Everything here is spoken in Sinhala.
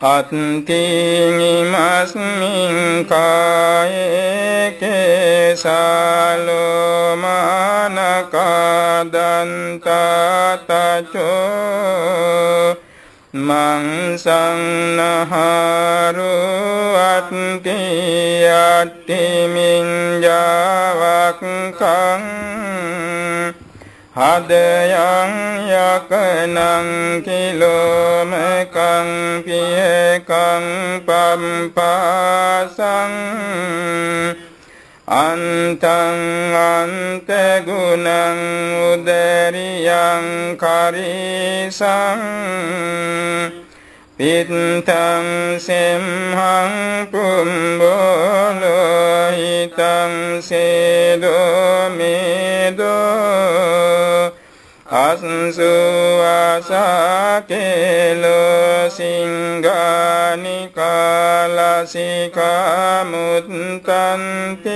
අත්තිනිමස්මින් කායකේසාලෝමානකාදන්තතචෝ මංසංනහරු අත්ති අත්තිමින්ජාවක්කං හදයං යකනං කිලෝමකං පියකං පම්පාසං අන්තං අන්තගුණං උදරියං කරිසං පිත්තං සෙම්හං පුම්බෝලෝහිතං සේදෝ මේදෝ අස්සු ආසකේලෝ සිංගානිකාලසිකා මුත්තන්තේ.